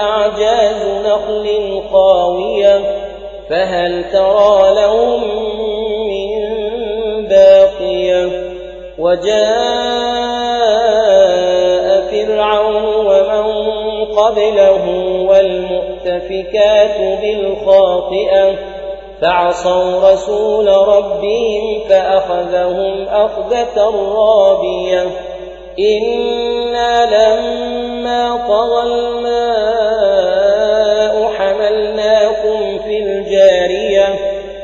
أعجاز نخل خاوية فهل ترى لهم من باقية؟ وجاء فرعون ومن قبله والمؤتفكات بالخاطئة فعصوا رسول ربهم فأخذهم أخذة رابية. إنا لما طغى الماء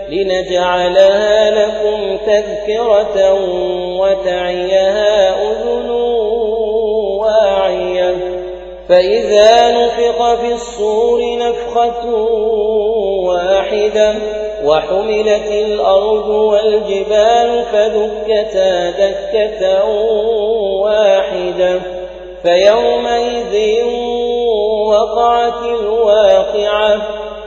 لنجعلها لكم تذكرة وتعيها أذن واعية. فإذا نفق في الصور نفخة واحدة وحملت الأرض والجبال فدكتا دكة واحدة فيومئذ وقعت الواقعة.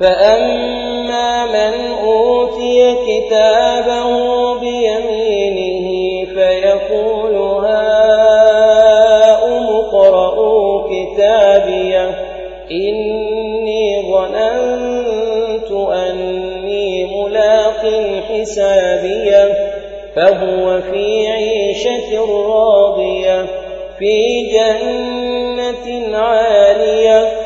فأما من أوتي كتابه بيمينه فيقول هاؤم اقرءوا كتابيه إني ظننت أني ملاق حسابيه فهو في عيشة راضية في جنة عالية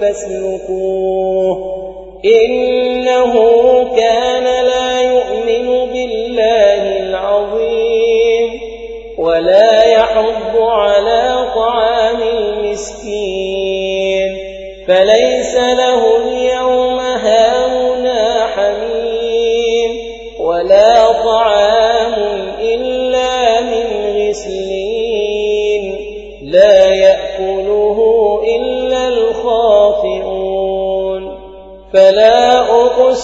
فاسلكوه. إنه كان لا يؤمن بالله العظيم ولا يحض على طعام المسكين. فليس له